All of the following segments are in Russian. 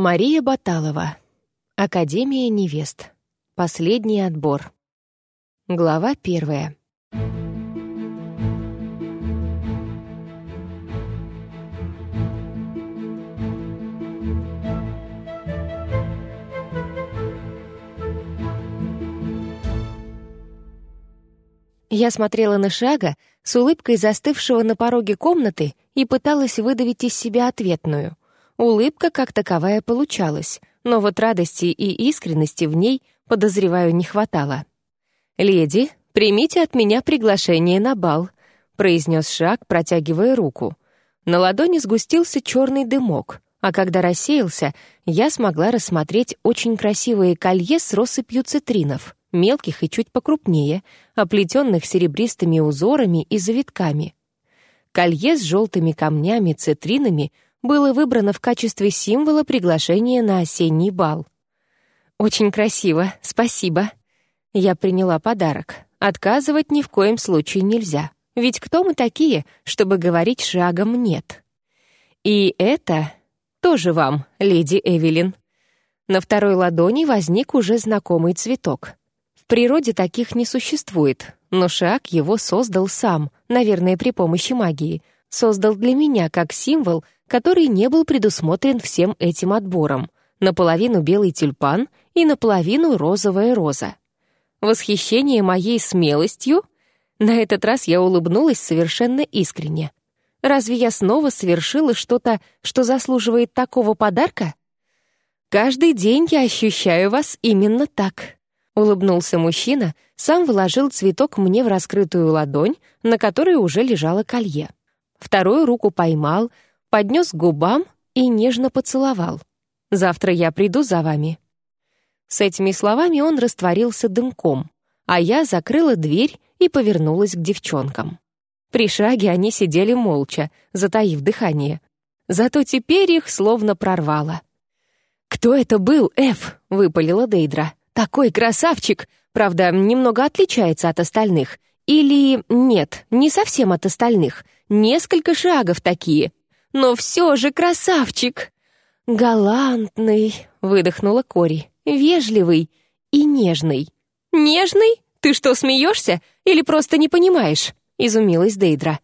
Мария Баталова. Академия невест. Последний отбор. Глава первая. Я смотрела на Шага с улыбкой застывшего на пороге комнаты и пыталась выдавить из себя ответную. Улыбка как таковая получалась, но вот радости и искренности в ней, подозреваю, не хватало. «Леди, примите от меня приглашение на бал», — произнес Шаг, протягивая руку. На ладони сгустился черный дымок, а когда рассеялся, я смогла рассмотреть очень красивые колье с россыпью цитринов — мелких и чуть покрупнее, оплетенных серебристыми узорами и завитками. Колье с желтыми камнями, цитринами было выбрано в качестве символа приглашения на осенний бал. «Очень красиво, спасибо». Я приняла подарок. Отказывать ни в коем случае нельзя. Ведь кто мы такие, чтобы говорить шагом «нет»? И это тоже вам, леди Эвелин. На второй ладони возник уже знакомый цветок природе таких не существует, но Шиак его создал сам, наверное, при помощи магии. Создал для меня как символ, который не был предусмотрен всем этим отбором. Наполовину белый тюльпан и наполовину розовая роза. Восхищение моей смелостью? На этот раз я улыбнулась совершенно искренне. Разве я снова совершила что-то, что заслуживает такого подарка? Каждый день я ощущаю вас именно так. Улыбнулся мужчина, сам вложил цветок мне в раскрытую ладонь, на которой уже лежало колье. Вторую руку поймал, поднес к губам и нежно поцеловал. «Завтра я приду за вами». С этими словами он растворился дымком, а я закрыла дверь и повернулась к девчонкам. При шаге они сидели молча, затаив дыхание. Зато теперь их словно прорвало. «Кто это был, Эф?» — выпалила Дейдра. Такой красавчик, правда, немного отличается от остальных. Или нет, не совсем от остальных. Несколько шагов такие. Но все же красавчик. «Галантный», — выдохнула Кори, — «вежливый и нежный». «Нежный? Ты что, смеешься? Или просто не понимаешь?» — изумилась Дейдра.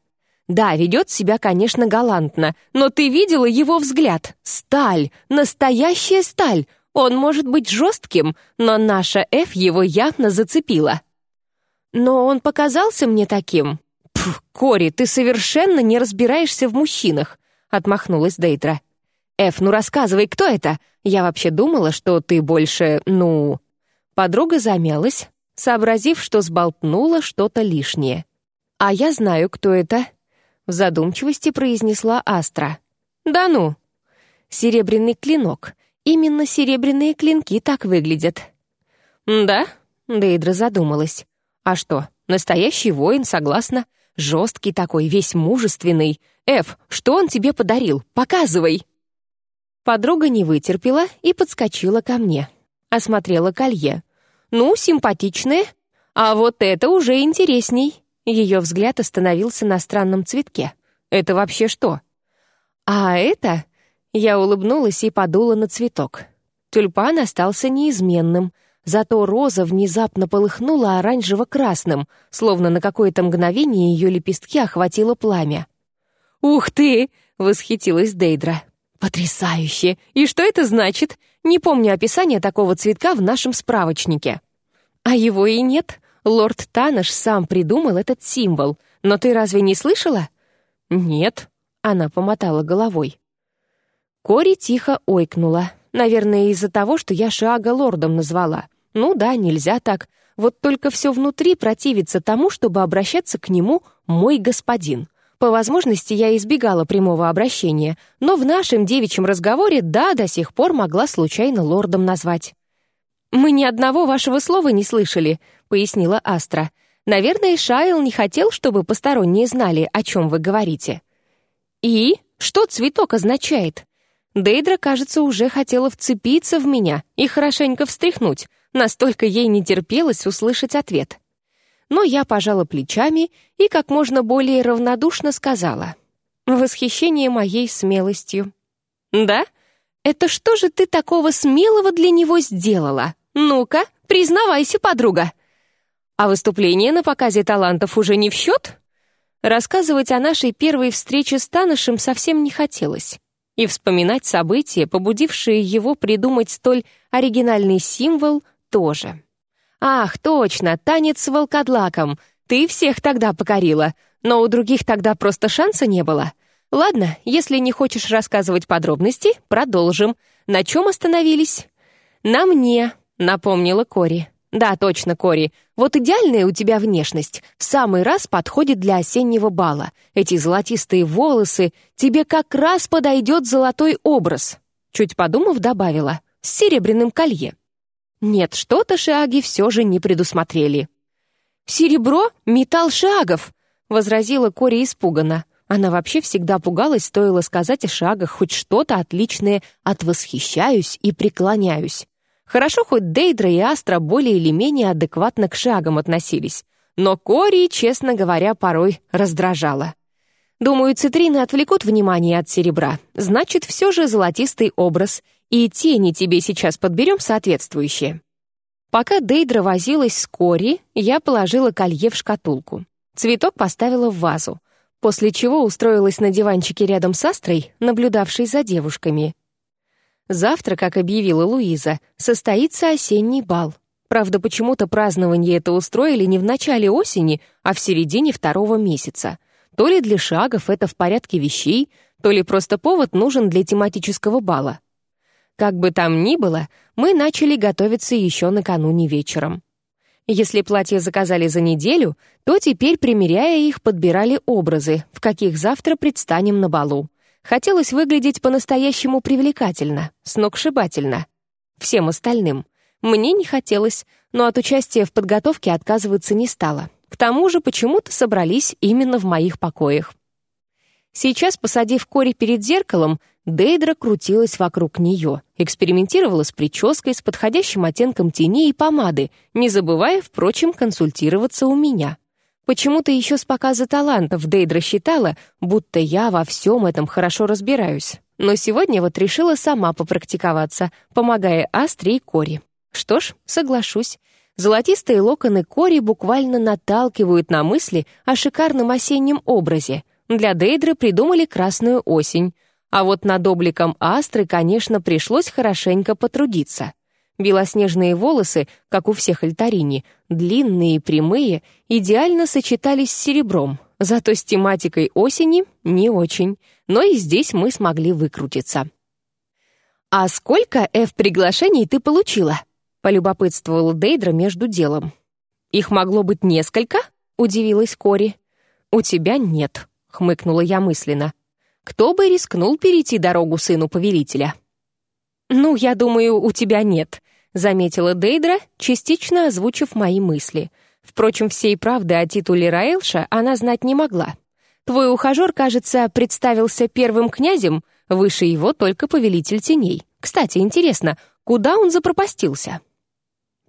«Да, ведет себя, конечно, галантно, но ты видела его взгляд? Сталь, настоящая сталь. Он может быть жестким, но наша Эф его явно зацепила. Но он показался мне таким. Пф, Кори, ты совершенно не разбираешься в мужчинах, отмахнулась Дейдра. Эф, ну рассказывай, кто это? Я вообще думала, что ты больше, ну... Подруга замялась, сообразив, что сболтнула что-то лишнее. «А я знаю, кто это», — в задумчивости произнесла Астра. «Да ну!» Серебряный клинок, Именно серебряные клинки так выглядят. «Да?» — Дейдра задумалась. «А что, настоящий воин, согласна? Жесткий такой, весь мужественный. Эф, что он тебе подарил? Показывай!» Подруга не вытерпела и подскочила ко мне. Осмотрела колье. «Ну, симпатичное. А вот это уже интересней». Ее взгляд остановился на странном цветке. «Это вообще что?» «А это...» Я улыбнулась и подула на цветок. Тюльпан остался неизменным, зато роза внезапно полыхнула оранжево-красным, словно на какое-то мгновение ее лепестки охватило пламя. «Ух ты!» — восхитилась Дейдра. «Потрясающе! И что это значит? Не помню описания такого цветка в нашем справочнике». «А его и нет. Лорд Танаш сам придумал этот символ. Но ты разве не слышала?» «Нет», — она помотала головой. Кори тихо ойкнула. Наверное, из-за того, что я Шиага лордом назвала. Ну да, нельзя так. Вот только все внутри противится тому, чтобы обращаться к нему «мой господин». По возможности я избегала прямого обращения, но в нашем девичьем разговоре да, до сих пор могла случайно лордом назвать. «Мы ни одного вашего слова не слышали», — пояснила Астра. «Наверное, Шайл не хотел, чтобы посторонние знали, о чем вы говорите». «И? Что цветок означает?» Дейдра, кажется, уже хотела вцепиться в меня и хорошенько встряхнуть, настолько ей не терпелось услышать ответ. Но я пожала плечами и как можно более равнодушно сказала. Восхищение моей смелостью. «Да? это что же ты такого смелого для него сделала? Ну-ка, признавайся, подруга!» А выступление на показе талантов уже не в счет? Рассказывать о нашей первой встрече с Танышем совсем не хотелось. И вспоминать события, побудившие его придумать столь оригинальный символ, тоже. «Ах, точно, танец с волкодлаком. Ты всех тогда покорила, но у других тогда просто шанса не было. Ладно, если не хочешь рассказывать подробности, продолжим. На чем остановились?» «На мне», — напомнила Кори. «Да, точно, Кори. Вот идеальная у тебя внешность. В самый раз подходит для осеннего бала. Эти золотистые волосы. Тебе как раз подойдет золотой образ». Чуть подумав, добавила. «С серебряным колье». Нет, что-то шаги все же не предусмотрели. «Серебро — металл шагов!» — возразила Кори испуганно. Она вообще всегда пугалась, стоило сказать о шагах хоть что-то отличное от «восхищаюсь» и «преклоняюсь». Хорошо, хоть Дейдра и Астра более или менее адекватно к шагам относились. Но Кори, честно говоря, порой раздражала. Думаю, цитрины отвлекут внимание от серебра. Значит, все же золотистый образ. И тени тебе сейчас подберем соответствующие. Пока Дейдра возилась с Кори, я положила колье в шкатулку. Цветок поставила в вазу, после чего устроилась на диванчике рядом с Астрой, наблюдавшей за девушками. Завтра, как объявила Луиза, состоится осенний бал. Правда, почему-то празднование это устроили не в начале осени, а в середине второго месяца. То ли для шагов это в порядке вещей, то ли просто повод нужен для тематического бала. Как бы там ни было, мы начали готовиться еще накануне вечером. Если платья заказали за неделю, то теперь, примеряя их, подбирали образы, в каких завтра предстанем на балу. Хотелось выглядеть по-настоящему привлекательно, сногсшибательно. Всем остальным. Мне не хотелось, но от участия в подготовке отказываться не стала. К тому же почему-то собрались именно в моих покоях. Сейчас, посадив Кори перед зеркалом, Дейдра крутилась вокруг нее, экспериментировала с прической, с подходящим оттенком тени и помады, не забывая, впрочем, консультироваться у меня. Почему-то еще с показа талантов Дейдра считала, будто я во всем этом хорошо разбираюсь. Но сегодня вот решила сама попрактиковаться, помогая Астре и Кори. Что ж, соглашусь. Золотистые локоны Кори буквально наталкивают на мысли о шикарном осеннем образе. Для Дейдры придумали красную осень. А вот над обликом Астры, конечно, пришлось хорошенько потрудиться — Белоснежные волосы, как у всех альтарини, длинные и прямые, идеально сочетались с серебром, зато с тематикой осени не очень, но и здесь мы смогли выкрутиться. «А сколько F-приглашений ты получила?» — полюбопытствовала Дейдра между делом. «Их могло быть несколько?» — удивилась Кори. «У тебя нет», — хмыкнула я мысленно. «Кто бы рискнул перейти дорогу сыну повелителя?» «Ну, я думаю, у тебя нет», заметила Дейдра, частично озвучив мои мысли. Впрочем, всей правды о титуле Раэлша она знать не могла. Твой ухажер, кажется, представился первым князем, выше его только повелитель теней. Кстати, интересно, куда он запропастился?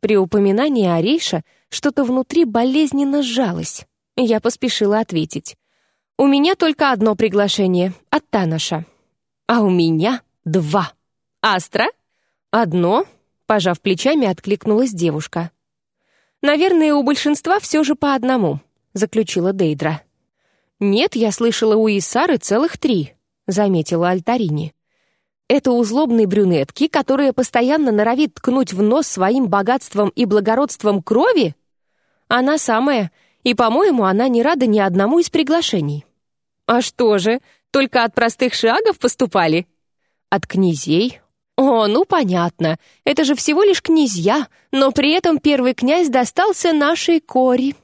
При упоминании о Рейше что-то внутри болезненно сжалось. Я поспешила ответить. «У меня только одно приглашение, от Танаша». «А у меня два». «Астра?» «Одно, Пожав плечами, откликнулась девушка. «Наверное, у большинства все же по одному», — заключила Дейдра. «Нет, я слышала у Исары целых три», — заметила Альтарини. «Это у злобной брюнетки, которая постоянно норовит ткнуть в нос своим богатством и благородством крови? Она самая, и, по-моему, она не рада ни одному из приглашений». «А что же, только от простых шагов поступали?» «От князей, «О, ну понятно, это же всего лишь князья, но при этом первый князь достался нашей Кори».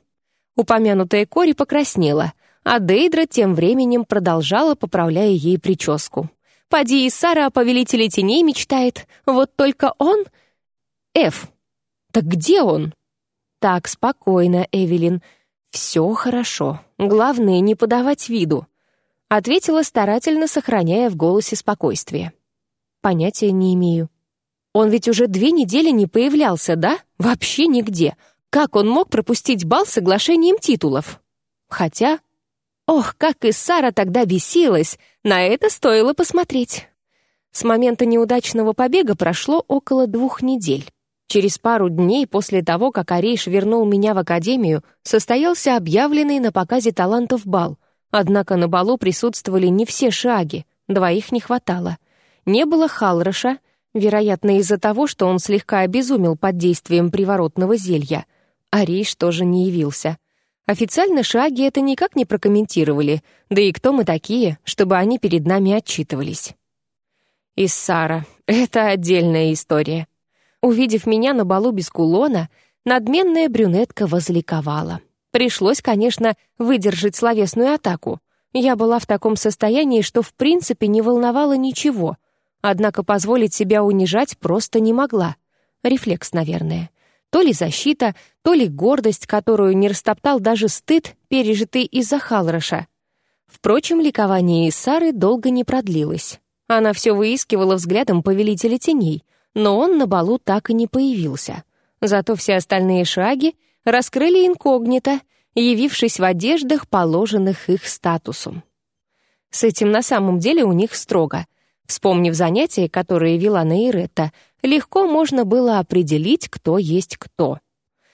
Упомянутая Кори покраснела, а Дейдра тем временем продолжала, поправляя ей прическу. «Поди и Сара о повелителе теней мечтает, вот только он...» «Эф, так где он?» «Так, спокойно, Эвелин, все хорошо, главное не подавать виду», ответила старательно, сохраняя в голосе спокойствие. Понятия не имею. Он ведь уже две недели не появлялся, да? Вообще нигде. Как он мог пропустить бал с соглашением титулов? Хотя... Ох, как и Сара тогда бесилась! На это стоило посмотреть. С момента неудачного побега прошло около двух недель. Через пару дней после того, как Арейш вернул меня в академию, состоялся объявленный на показе талантов бал. Однако на балу присутствовали не все шаги, двоих не хватало. Не было Халроша, вероятно, из-за того, что он слегка обезумел под действием приворотного зелья. Арейш тоже не явился. Официально шаги это никак не прокомментировали, да и кто мы такие, чтобы они перед нами отчитывались. Иссара — это отдельная история. Увидев меня на балу без кулона, надменная брюнетка возликовала. Пришлось, конечно, выдержать словесную атаку. Я была в таком состоянии, что в принципе не волновало ничего, однако позволить себя унижать просто не могла. Рефлекс, наверное. То ли защита, то ли гордость, которую не растоптал даже стыд, пережитый из-за Халроша. Впрочем, ликование Исары долго не продлилось. Она все выискивала взглядом повелителя теней, но он на балу так и не появился. Зато все остальные шаги раскрыли инкогнито, явившись в одеждах, положенных их статусом. С этим на самом деле у них строго. Вспомнив занятия, которые вела Нейретта, легко можно было определить, кто есть кто.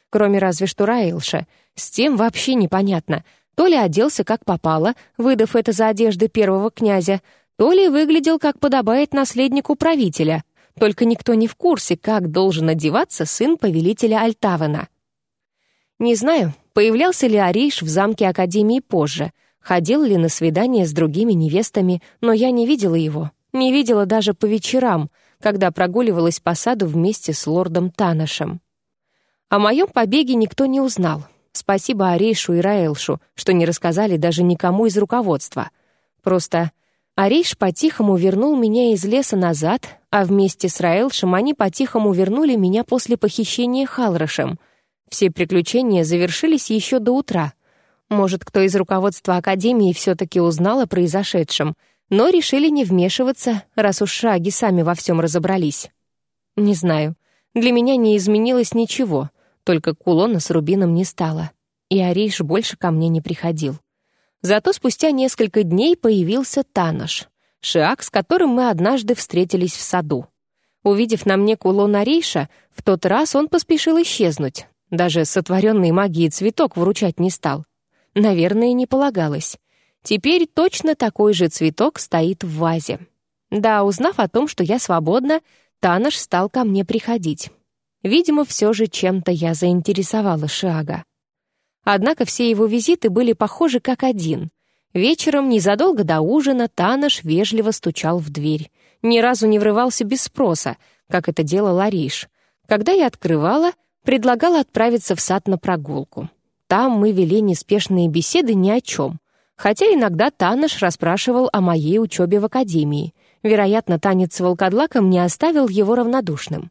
Кроме разве что Раилша, с тем вообще непонятно. То ли оделся как попало, выдав это за одежды первого князя, то ли выглядел как подобает наследнику правителя, только никто не в курсе, как должен одеваться сын повелителя Альтавена. Не знаю, появлялся ли Ариш в замке Академии позже, ходил ли на свидания с другими невестами, но я не видела его, не видела даже по вечерам, когда прогуливалась по саду вместе с лордом Таношем. О моем побеге никто не узнал. Спасибо Арейшу и Раэлшу, что не рассказали даже никому из руководства. Просто Ариш по-тихому вернул меня из леса назад, а вместе с Раэлшем они по-тихому вернули меня после похищения Халрошем. Все приключения завершились еще до утра. Может, кто из руководства Академии все-таки узнал о произошедшем, но решили не вмешиваться, раз уж шаги сами во всем разобрались. Не знаю. Для меня не изменилось ничего, только кулона с рубином не стало. И Ариш больше ко мне не приходил. Зато спустя несколько дней появился Танош, шиак, с которым мы однажды встретились в саду. Увидев на мне кулон Арейша, в тот раз он поспешил исчезнуть. Даже сотворенный магией цветок вручать не стал. Наверное, не полагалось. Теперь точно такой же цветок стоит в вазе. Да, узнав о том, что я свободна, Танош стал ко мне приходить. Видимо, все же чем-то я заинтересовала Шиага. Однако все его визиты были похожи как один. Вечером, незадолго до ужина, Танош вежливо стучал в дверь. Ни разу не врывался без спроса, как это делал Ариш. Когда я открывала, предлагал отправиться в сад на прогулку. Там мы вели неспешные беседы ни о чем. Хотя иногда Танош расспрашивал о моей учебе в академии. Вероятно, танец с волкодлаком не оставил его равнодушным.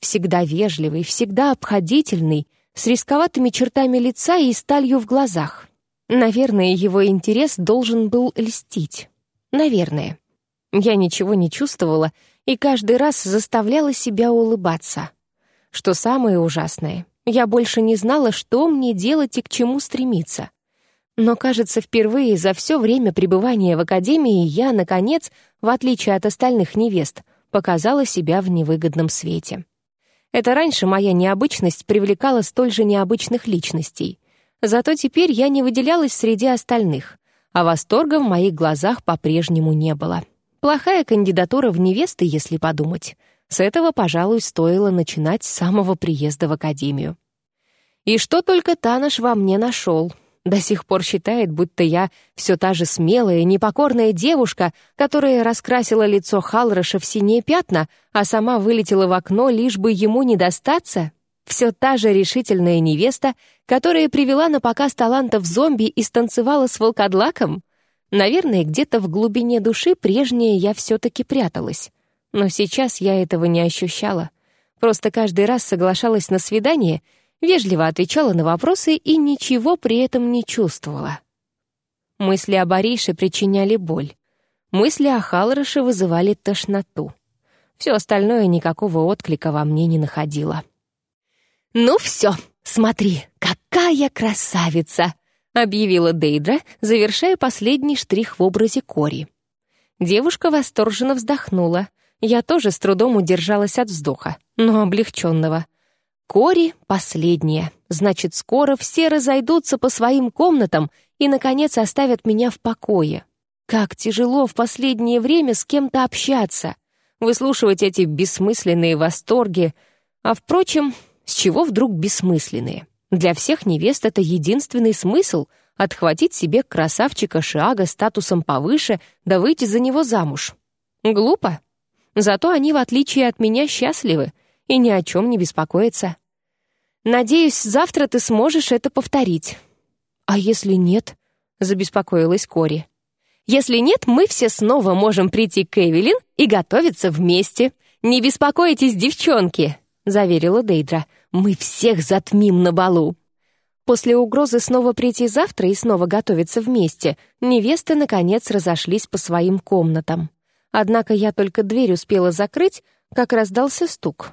Всегда вежливый, всегда обходительный, с рисковатыми чертами лица и сталью в глазах. Наверное, его интерес должен был льстить. Наверное. Я ничего не чувствовала и каждый раз заставляла себя улыбаться. Что самое ужасное, я больше не знала, что мне делать и к чему стремиться. Но, кажется, впервые за все время пребывания в академии я, наконец, в отличие от остальных невест, показала себя в невыгодном свете. Это раньше моя необычность привлекала столь же необычных личностей. Зато теперь я не выделялась среди остальных, а восторга в моих глазах по-прежнему не было. Плохая кандидатура в невесты, если подумать. С этого, пожалуй, стоило начинать с самого приезда в академию. И что только Таныш во мне нашел — до сих пор считает, будто я все та же смелая, непокорная девушка, которая раскрасила лицо Халроша в синие пятна, а сама вылетела в окно, лишь бы ему не достаться? Все та же решительная невеста, которая привела на показ талантов зомби и станцевала с волкодлаком? Наверное, где-то в глубине души прежнее я все-таки пряталась. Но сейчас я этого не ощущала. Просто каждый раз соглашалась на свидание — вежливо отвечала на вопросы и ничего при этом не чувствовала. Мысли о Борише причиняли боль. Мысли о Халроше вызывали тошноту. Все остальное никакого отклика во мне не находило. «Ну все, смотри, какая красавица!» — объявила Дейдра, завершая последний штрих в образе Кори. Девушка восторженно вздохнула, Я тоже с трудом удержалась от вздоха, но облегченного. Кори — последняя. Значит, скоро все разойдутся по своим комнатам и, наконец, оставят меня в покое. Как тяжело в последнее время с кем-то общаться, выслушивать эти бессмысленные восторги. А, впрочем, с чего вдруг бессмысленные? Для всех невест это единственный смысл — отхватить себе красавчика Шиага статусом повыше, да выйти за него замуж. Глупо. Зато они, в отличие от меня, счастливы и ни о чем не беспокоятся. Надеюсь, завтра ты сможешь это повторить. А если нет? Забеспокоилась Кори. Если нет, мы все снова можем прийти к Эвелин и готовиться вместе. Не беспокойтесь, девчонки, заверила Дейдра. Мы всех затмим на балу. После угрозы снова прийти завтра и снова готовиться вместе, невесты, наконец, разошлись по своим комнатам. Однако я только дверь успела закрыть, как раздался стук.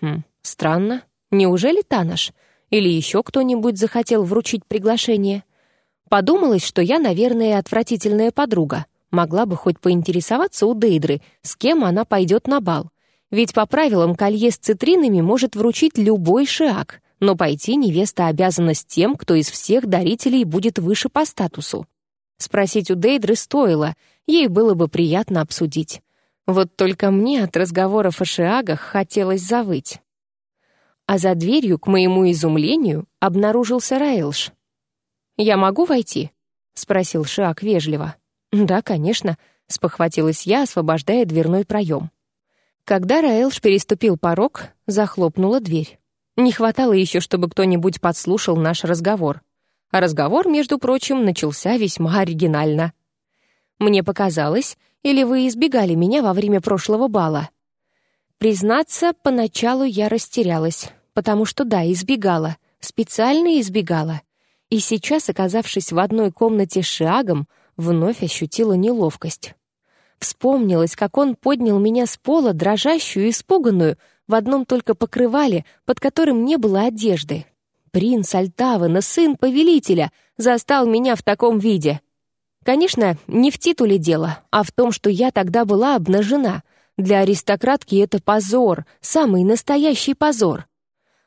Хм, странно. Неужели Танаш? Или еще кто-нибудь захотел вручить приглашение? Подумалось, что я, наверное, отвратительная подруга. Могла бы хоть поинтересоваться у Дейдры, с кем она пойдет на бал. Ведь по правилам колье с цитринами может вручить любой шиак, но пойти невеста обязана с тем, кто из всех дарителей будет выше по статусу. Спросить у Дейдры стоило, ей было бы приятно обсудить. Вот только мне от разговоров о шиагах хотелось завыть. А за дверью, к моему изумлению, обнаружился Раэлш. «Я могу войти?» — спросил Шиак вежливо. «Да, конечно», — спохватилась я, освобождая дверной проем. Когда Раэлш переступил порог, захлопнула дверь. Не хватало еще, чтобы кто-нибудь подслушал наш разговор. А разговор, между прочим, начался весьма оригинально. Мне показалось, или вы избегали меня во время прошлого бала? Признаться, поначалу я растерялась, потому что, да, избегала, специально избегала. И сейчас, оказавшись в одной комнате с Шиагом, вновь ощутила неловкость. Вспомнилось, как он поднял меня с пола, дрожащую и испуганную, в одном только покрывале, под которым не было одежды. Принц Альтавана, сын повелителя, застал меня в таком виде. Конечно, не в титуле дело, а в том, что я тогда была обнажена. Для аристократки это позор, самый настоящий позор.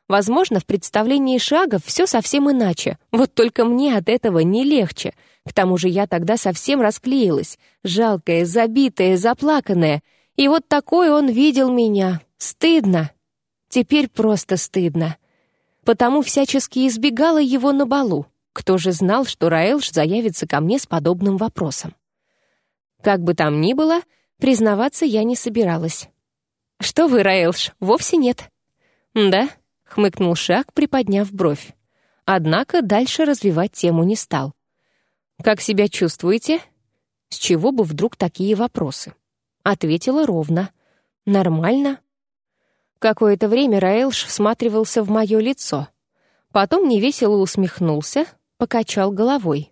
Возможно, в представлении шагов все совсем иначе, вот только мне от этого не легче. К тому же я тогда совсем расклеилась, жалкая, забитая, заплаканная. И вот такой он видел меня. Стыдно. Теперь просто стыдно. Потому всячески избегала его на балу. Кто же знал, что Раэлш заявится ко мне с подобным вопросом? Как бы там ни было, признаваться я не собиралась. «Что вы, Раэлш, вовсе нет». «Да», — хмыкнул Шак, приподняв бровь. Однако дальше развивать тему не стал. «Как себя чувствуете?» С чего бы вдруг такие вопросы? Ответила ровно. «Нормально». Какое-то время Раэлш всматривался в мое лицо. Потом невесело усмехнулся, покачал головой.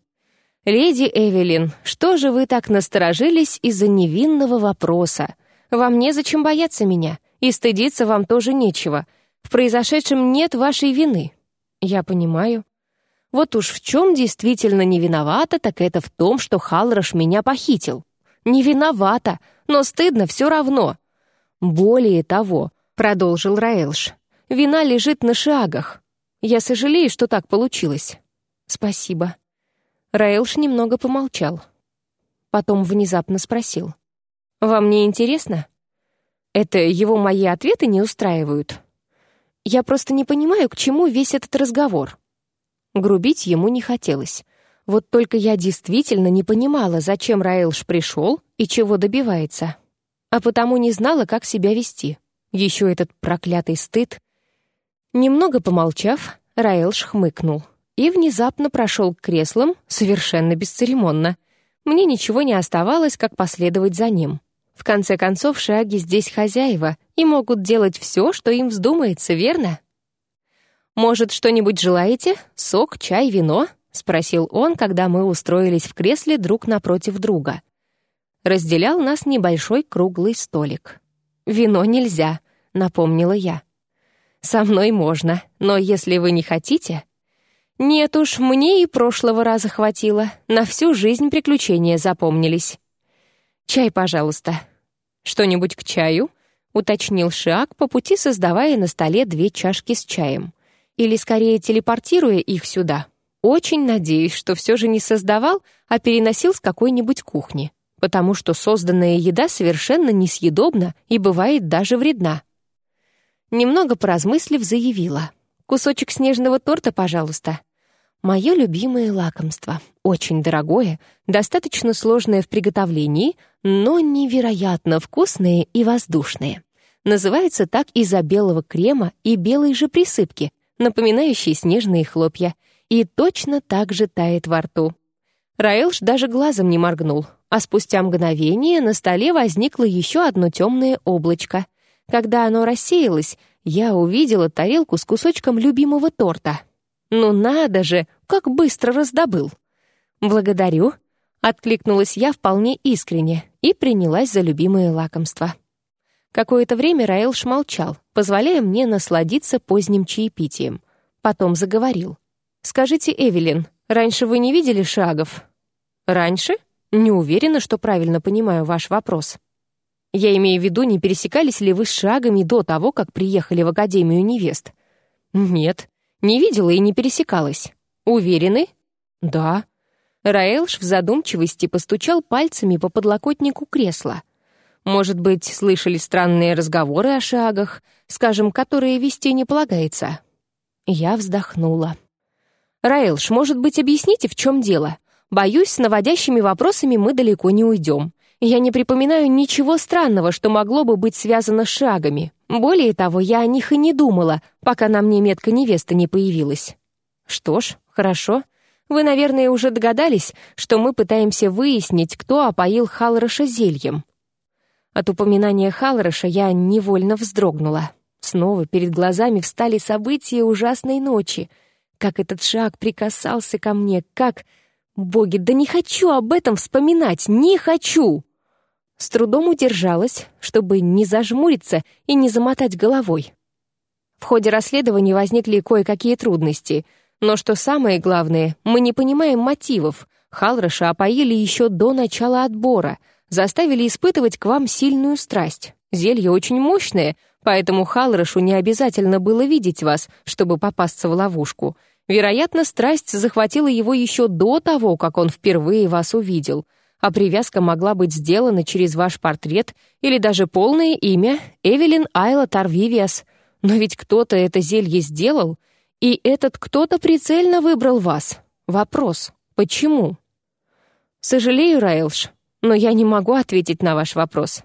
«Леди Эвелин, что же вы так насторожились из-за невинного вопроса? Вам незачем бояться меня, и стыдиться вам тоже нечего. В произошедшем нет вашей вины». «Я понимаю». «Вот уж в чем действительно не виновата, так это в том, что Халрош меня похитил. Не виновата, но стыдно все равно». «Более того», — продолжил Раэлш, — «вина лежит на шагах. Я сожалею, что так получилось. «Спасибо». Раэлш немного помолчал. Потом внезапно спросил. «Вам не интересно? Это его мои ответы не устраивают? Я просто не понимаю, к чему весь этот разговор». Грубить ему не хотелось. Вот только я действительно не понимала, зачем Раэлш пришел и чего добивается. А потому не знала, как себя вести. Еще этот проклятый стыд. Немного помолчав, Раэлш хмыкнул и внезапно прошел к креслам совершенно бесцеремонно. Мне ничего не оставалось, как последовать за ним. В конце концов, шаги здесь хозяева и могут делать все, что им вздумается, верно? «Может, что-нибудь желаете? Сок, чай, вино?» — спросил он, когда мы устроились в кресле друг напротив друга. Разделял нас небольшой круглый столик. «Вино нельзя», — напомнила я. «Со мной можно, но если вы не хотите...» Нет уж, мне и прошлого раза хватило. На всю жизнь приключения запомнились. Чай, пожалуйста. «Что-нибудь к чаю?» — уточнил Шиак, по пути создавая на столе две чашки с чаем. Или, скорее, телепортируя их сюда. Очень надеюсь, что все же не создавал, а переносил с какой-нибудь кухни, потому что созданная еда совершенно несъедобна и бывает даже вредна. Немного поразмыслив, заявила. «Кусочек снежного торта, пожалуйста». Мое любимое лакомство. Очень дорогое, достаточно сложное в приготовлении, но невероятно вкусное и воздушное. Называется так из-за белого крема и белой же присыпки, напоминающей снежные хлопья, и точно так же тает во рту. Раэлш даже глазом не моргнул, а спустя мгновение на столе возникло еще одно темное облачко. Когда оно рассеялось, я увидела тарелку с кусочком любимого торта — ну надо же, как быстро раздобыл. Благодарю, откликнулась я вполне искренне и принялась за любимое лакомство. Какое-то время Раэлш молчал, позволяя мне насладиться поздним чаепитием. Потом заговорил. «Скажите, Эвелин, раньше вы не видели шагов?» «Раньше? Не уверена, что правильно понимаю ваш вопрос». Я имею в виду, не пересекались ли вы с шагами до того, как приехали в Академию невест? Нет, не видела и не пересекалась. Уверены? Да. Раэлш в задумчивости постучал пальцами по подлокотнику кресла. Может быть, слышали странные разговоры о шагах, скажем, которые вести не полагается. Я вздохнула. «Раэлш, может быть, объясните, в чем дело? Боюсь, с наводящими вопросами мы далеко не уйдем. Я не припоминаю ничего странного, что могло бы быть связано с шагами. Более того, я о них и не думала, пока на мне метка невесты не появилась. Что ж, хорошо. Вы, наверное, уже догадались, что мы пытаемся выяснить, кто опоил Халроша зельем. От упоминания Халроша я невольно вздрогнула. Снова перед глазами встали события ужасной ночи. Как этот шаг прикасался ко мне, как... Боги, да не хочу об этом вспоминать, не хочу! С трудом удержалась, чтобы не зажмуриться и не замотать головой. В ходе расследования возникли кое-какие трудности, но что самое главное, мы не понимаем мотивов. Халроша опоили еще до начала отбора, заставили испытывать к вам сильную страсть. Зелье очень мощное, поэтому Халрошу не обязательно было видеть вас, чтобы попасться в ловушку. Вероятно, страсть захватила его еще до того, как он впервые вас увидел — а привязка могла быть сделана через ваш портрет или даже полное имя Эвелин Айла Тарвивиас. Но ведь кто-то это зелье сделал, и этот кто-то прицельно выбрал вас. Вопрос — почему? Сожалею, Райлш, но я не могу ответить на ваш вопрос.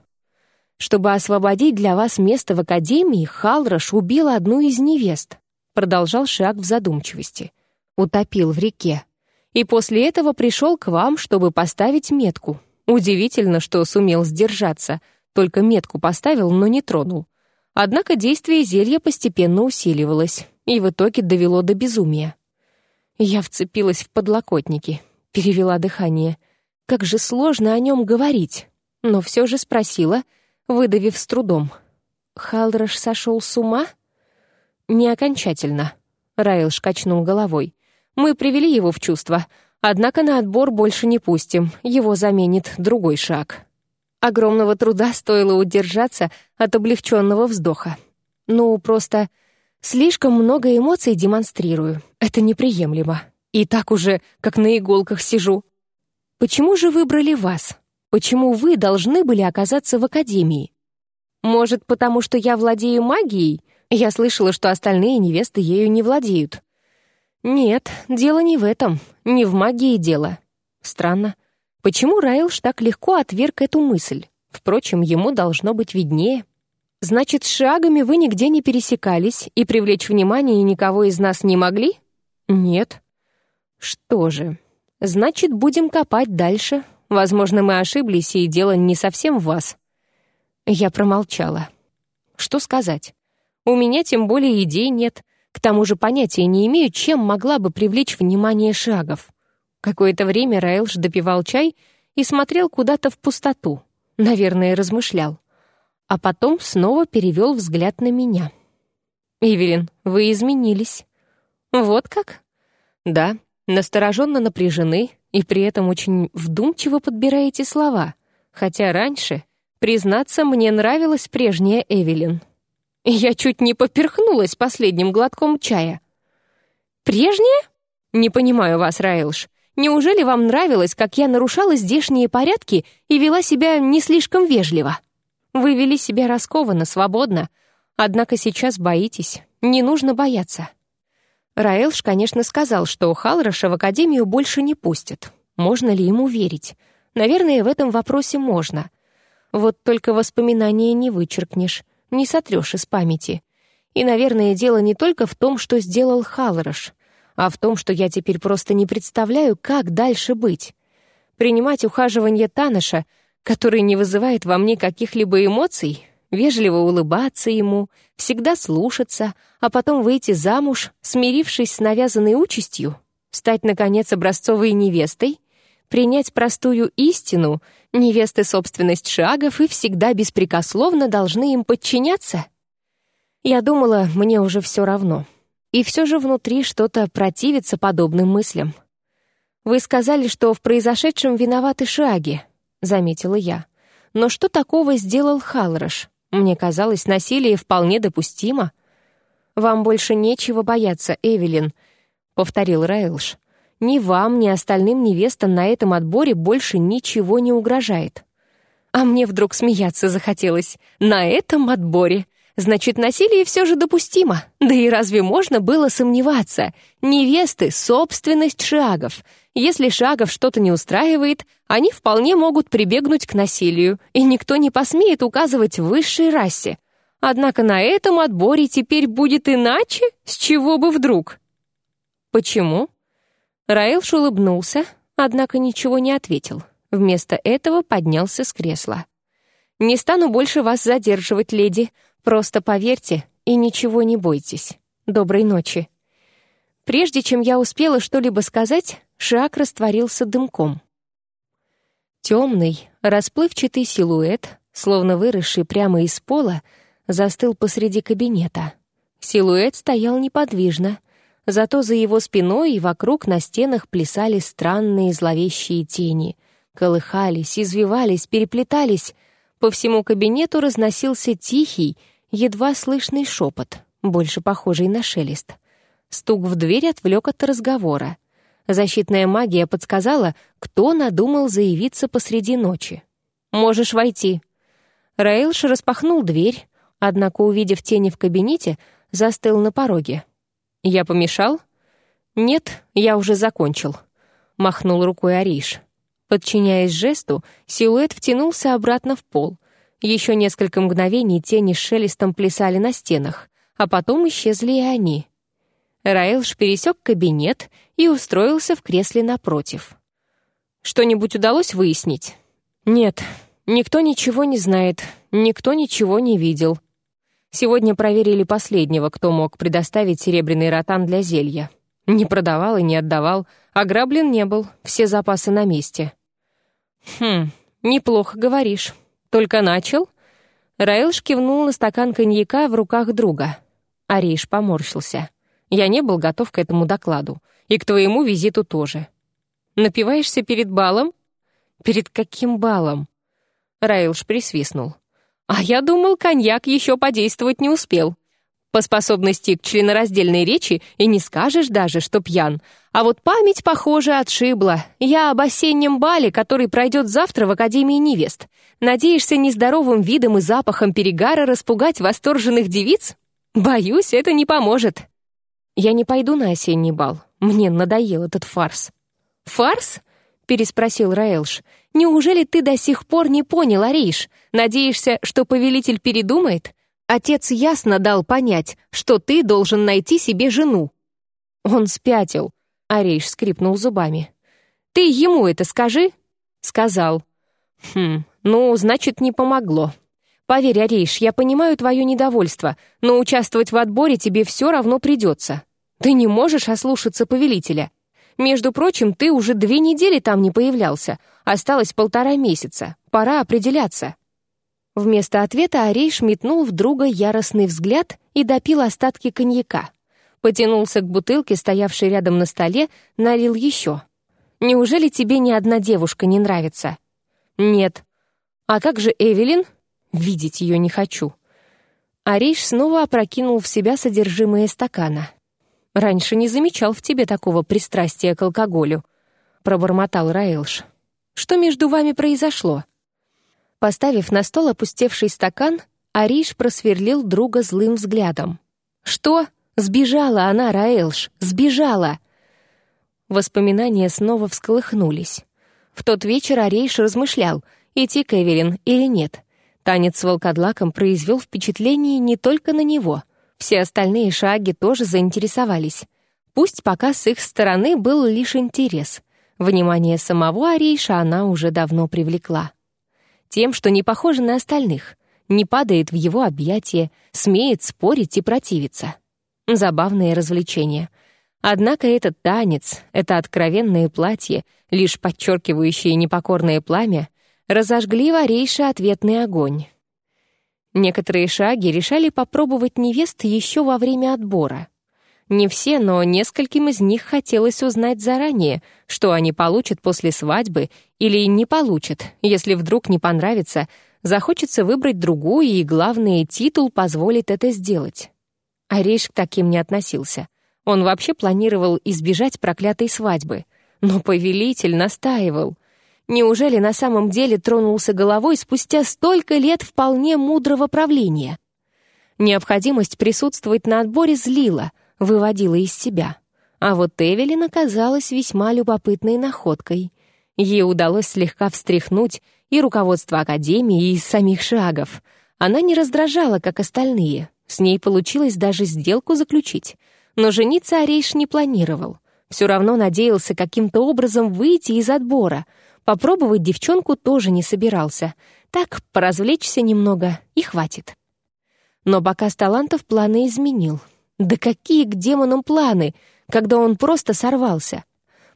Чтобы освободить для вас место в Академии, Халрош убил одну из невест. Продолжал Шаг в задумчивости. Утопил в реке и после этого пришел к вам, чтобы поставить метку. Удивительно, что сумел сдержаться, только метку поставил, но не тронул. Однако действие зелья постепенно усиливалось и в итоге довело до безумия. Я вцепилась в подлокотники, перевела дыхание. Как же сложно о нем говорить. Но все же спросила, выдавив с трудом. «Халдраш сошел с ума?» «Не окончательно», — Райл качнул головой. Мы привели его в чувство, однако на отбор больше не пустим, его заменит другой шаг. Огромного труда стоило удержаться от облегченного вздоха. Ну, просто слишком много эмоций демонстрирую. Это неприемлемо. И так уже, как на иголках сижу. Почему же выбрали вас? Почему вы должны были оказаться в академии? Может, потому что я владею магией? Я слышала, что остальные невесты ею не владеют. Нет, дело не в этом, не в магии дело. Странно. Почему Райлш так легко отверг эту мысль? Впрочем, ему должно быть виднее. Значит, с шагами вы нигде не пересекались и привлечь внимание никого из нас не могли? Нет. Что же, значит, будем копать дальше. Возможно, мы ошиблись, и дело не совсем в вас. Я промолчала. Что сказать? У меня тем более идей нет. К тому же понятия не имею, чем могла бы привлечь внимание шагов. Какое-то время Раэлш допивал чай и смотрел куда-то в пустоту. Наверное, размышлял. А потом снова перевел взгляд на меня. «Ивелин, вы изменились». «Вот как?» «Да, настороженно напряжены и при этом очень вдумчиво подбираете слова. Хотя раньше, Признаться, мне нравилась прежняя Эвелин. Я чуть не поперхнулась последним глотком чая. «Прежняя?» «Не понимаю вас, Раилш. Неужели вам нравилось, как я нарушала здешние порядки и вела себя не слишком вежливо? Вы вели себя раскованно, свободно, однако сейчас боитесь. Не нужно бояться». Раэлш, конечно, сказал, что Халроша в академию больше не пустят. Можно ли ему верить? Наверное, в этом вопросе можно. Вот только воспоминания не вычеркнешь, не сотрешь из памяти. И, наверное, дело не только в том, что сделал Халрош, а в том, что я теперь просто не представляю, как дальше быть. Принимать ухаживание Таныша, который не вызывает во мне каких-либо эмоций, вежливо улыбаться ему, всегда слушаться, а потом выйти замуж, смирившись с навязанной участью, стать, наконец, образцовой невестой, принять простую истину, невесты собственность шагов и всегда беспрекословно должны им подчиняться? Я думала, мне уже все равно. И все же внутри что-то противится подобным мыслям. «Вы сказали, что в произошедшем виноваты шаги», — заметила я. «Но что такого сделал Халрош? Мне казалось, насилие вполне допустимо. «Вам больше нечего бояться, Эвелин», — повторил Раэлш. «Ни вам, ни остальным невестам на этом отборе больше ничего не угрожает». А мне вдруг смеяться захотелось. «На этом отборе!» Значит, насилие все же допустимо. Да и разве можно было сомневаться? Невесты — собственность шагов. Если шагов что-то не устраивает, они вполне могут прибегнуть к насилию, и никто не посмеет указывать высшей расе. Однако на этом отборе теперь будет иначе? С чего бы вдруг? Почему? Раэлш улыбнулся, однако ничего не ответил. Вместо этого поднялся с кресла. «Не стану больше вас задерживать, леди. Просто поверьте и ничего не бойтесь. Доброй ночи». Прежде чем я успела что-либо сказать, Шиак растворился дымком. Темный, расплывчатый силуэт, словно выросший прямо из пола, застыл посреди кабинета. Силуэт стоял неподвижно, зато за его спиной и вокруг на стенах плясали странные зловещие тени, колыхались, извивались, переплетались. По всему кабинету разносился тихий, едва слышный шепот, больше похожий на шелест. Стук в дверь отвлек от разговора. Защитная магия подсказала, кто надумал заявиться посреди ночи. «Можешь войти». Раилш распахнул дверь, однако, увидев тени в кабинете, застыл на пороге. «Я помешал?» «Нет, я уже закончил», — махнул рукой Ариш. Подчиняясь жесту, силуэт втянулся обратно в пол. Еще несколько мгновений тени с шелестом плясали на стенах, а потом исчезли и они. Раэлш пересек кабинет и устроился в кресле напротив. «Что-нибудь удалось выяснить?» «Нет, никто ничего не знает, никто ничего не видел. Сегодня проверили последнего, кто мог предоставить серебряный ротан для зелья. Не продавал и не отдавал, ограблен не был, все запасы на месте». «Хм, неплохо говоришь». «Только начал?» Раэлш кивнул на стакан коньяка в руках друга. Ариш поморщился. «Я не был готов к этому докладу. И к твоему визиту тоже. Напиваешься перед балом?» «Перед каким балом?» Раэлш присвистнул. «А я думал, коньяк еще подействовать не успел. По способности к членораздельной речи и не скажешь даже, что пьян. А вот память, похоже, отшибла. Я об осеннем бале, который пройдет завтра в Академии невест. Надеешься нездоровым видом и запахом перегара распугать восторженных девиц? Боюсь, это не поможет. Я не пойду на осенний бал. Мне надоел этот фарс. «Фарс?» — переспросил Раэлш. «Неужели ты до сих пор не понял, Ариш? Надеешься, что повелитель передумает? Отец ясно дал понять, что ты должен найти себе жену». Он спятил. Арейш скрипнул зубами. «Ты ему это скажи?» «Сказал». «Хм, ну, значит, не помогло. Поверь, Арейш, я понимаю твое недовольство, но участвовать в отборе тебе все равно придется. Ты не можешь ослушаться повелителя. Между прочим, ты уже две недели там не появлялся. Осталось полтора месяца. Пора определяться». Вместо ответа Арейш метнул в друга яростный взгляд и допил остатки коньяка. Потянулся к бутылке, стоявшей рядом на столе, налил еще. «Неужели тебе ни одна девушка не нравится?» «Нет». А как же Эвелин? Видеть ее не хочу. Ариш снова опрокинул в себя содержимое стакана. «Раньше не замечал в тебе такого пристрастия к алкоголю», — пробормотал Раэлш. «Что между вами произошло?» Поставив на стол опустевший стакан, Ариш просверлил друга злым взглядом. «Что? Сбежала она, Раэлш, сбежала!» Воспоминания снова всколыхнулись. В тот вечер Арейш размышлял, идти к Эвелин или нет. Танец с волкодлаком произвел впечатление не только на него. Все остальные шаги тоже заинтересовались. Пусть пока с их стороны был лишь интерес. Внимание самого Арейша она уже давно привлекла. Тем, что не похожа на остальных, не падает в его объятия, смеет спорить и противиться. Забавное развлечение — Однако этот танец, это откровенное платье, лишь подчеркивающее непокорное пламя, разожгли ворейший ответный огонь. Некоторые шаги решали попробовать невест еще во время отбора. Не все, но нескольким из них хотелось узнать заранее, что они получат после свадьбы или не получат, если вдруг не понравится, захочется выбрать другую, и, главное, титул позволит это сделать. Ариш к таким не относился. Он вообще планировал избежать проклятой свадьбы. Но повелитель настаивал. Неужели на самом деле тронулся головой спустя столько лет вполне мудрого правления? Необходимость присутствовать на отборе злила, выводила из себя. А вот Эвелин оказалась весьма любопытной находкой. Ей удалось слегка встряхнуть и руководство Академии, и самих шагов. Она не раздражала, как остальные. С ней получилось даже сделку заключить — но жениться Арейш не планировал. Все равно надеялся каким-то образом выйти из отбора. Попробовать девчонку тоже не собирался. Так, поразвлечься немного и хватит. Но показ талантов планы изменил. Да какие к демонам планы, когда он просто сорвался?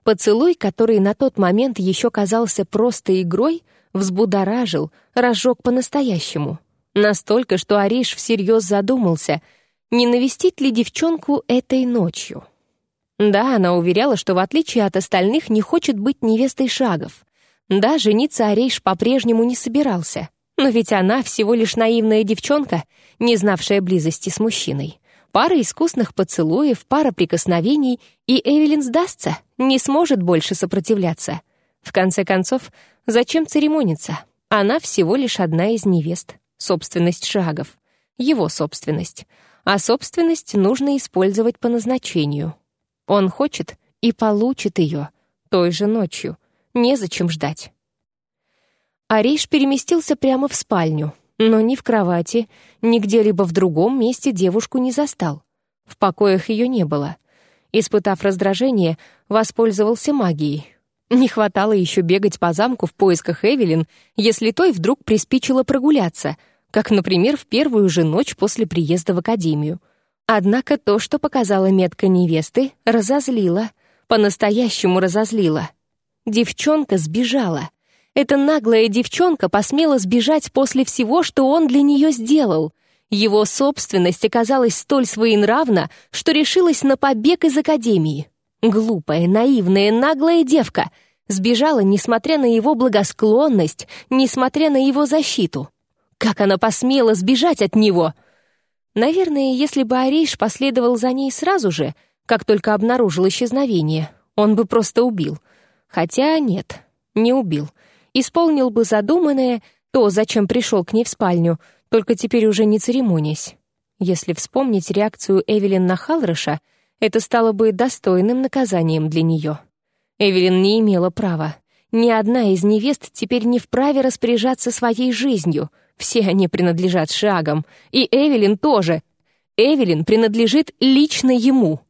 Поцелуй, который на тот момент еще казался просто игрой, взбудоражил, разжег по-настоящему. Настолько, что Ариш всерьез задумался — не навестить ли девчонку этой ночью. Да, она уверяла, что в отличие от остальных не хочет быть невестой шагов. Да, жениться Арейш по-прежнему не собирался. Но ведь она всего лишь наивная девчонка, не знавшая близости с мужчиной. Пара искусных поцелуев, пара прикосновений, и Эвелин сдастся, не сможет больше сопротивляться. В конце концов, зачем церемониться? Она всего лишь одна из невест, собственность шагов. Его собственность а собственность нужно использовать по назначению. Он хочет и получит ее той же ночью. Незачем ждать. Ариш переместился прямо в спальню, но ни в кровати, ни где-либо в другом месте девушку не застал. В покоях ее не было. Испытав раздражение, воспользовался магией. Не хватало еще бегать по замку в поисках Эвелин, если той вдруг приспичило прогуляться — как, например, в первую же ночь после приезда в академию. Однако то, что показала метка невесты, разозлило, по-настоящему разозлило. Девчонка сбежала. Эта наглая девчонка посмела сбежать после всего, что он для нее сделал. Его собственность оказалась столь своенравна, что решилась на побег из академии. Глупая, наивная, наглая девка — сбежала, несмотря на его благосклонность, несмотря на его защиту. Как она посмела сбежать от него? Наверное, если бы Ариш последовал за ней сразу же, как только обнаружил исчезновение, он бы просто убил. Хотя нет, не убил. Исполнил бы задуманное, то, зачем пришел к ней в спальню, только теперь уже не церемонясь. Если вспомнить реакцию Эвелин на Халроша, это стало бы достойным наказанием для нее. Эвелин не имела права. Ни одна из невест теперь не вправе распоряжаться своей жизнью — все они принадлежат Шагам. И Эвелин тоже. Эвелин принадлежит лично ему.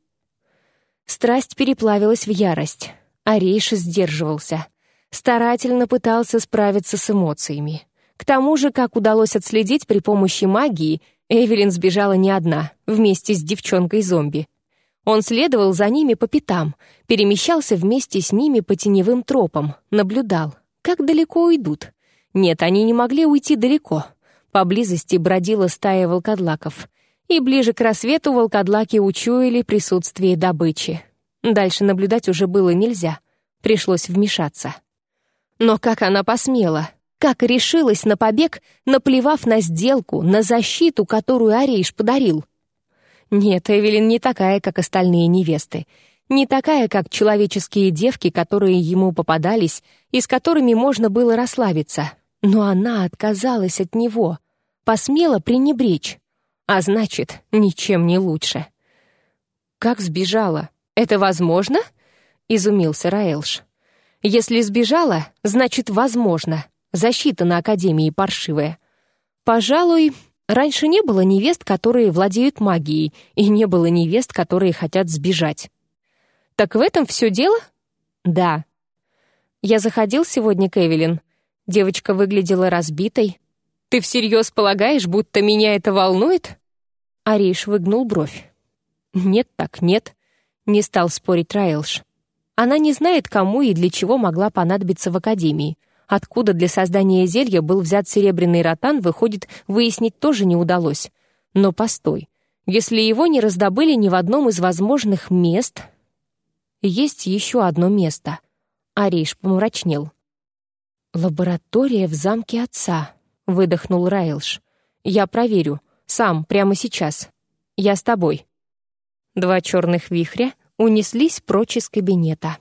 Страсть переплавилась в ярость. Арейш сдерживался. Старательно пытался справиться с эмоциями. К тому же, как удалось отследить при помощи магии, Эвелин сбежала не одна, вместе с девчонкой-зомби. Он следовал за ними по пятам, перемещался вместе с ними по теневым тропам, наблюдал, как далеко уйдут. Нет, они не могли уйти далеко. Поблизости бродила стая волкодлаков. И ближе к рассвету волкодлаки учуяли присутствие добычи. Дальше наблюдать уже было нельзя. Пришлось вмешаться. Но как она посмела? Как решилась на побег, наплевав на сделку, на защиту, которую Арейш подарил? Нет, Эвелин не такая, как остальные невесты. Не такая, как человеческие девки, которые ему попадались и с которыми можно было расслабиться. Но она отказалась от него, посмела пренебречь. А значит, ничем не лучше. «Как сбежала? Это возможно?» — изумился Раэлш. «Если сбежала, значит, возможно. Защита на Академии паршивая. Пожалуй, раньше не было невест, которые владеют магией, и не было невест, которые хотят сбежать. Так в этом все дело? Да. Я заходил сегодня к Эвелин. Девочка выглядела разбитой. Ты всерьез полагаешь, будто меня это волнует? Ариш выгнул бровь. Нет так нет. Не стал спорить Райлш. Она не знает, кому и для чего могла понадобиться в Академии. Откуда для создания зелья был взят серебряный ротан, выходит, выяснить тоже не удалось. Но постой. Если его не раздобыли ни в одном из возможных мест, есть еще одно место. Ариш помрачнел. «Лаборатория в замке отца», — выдохнул Райлш. «Я проверю. Сам, прямо сейчас. Я с тобой». Два черных вихря унеслись прочь из кабинета.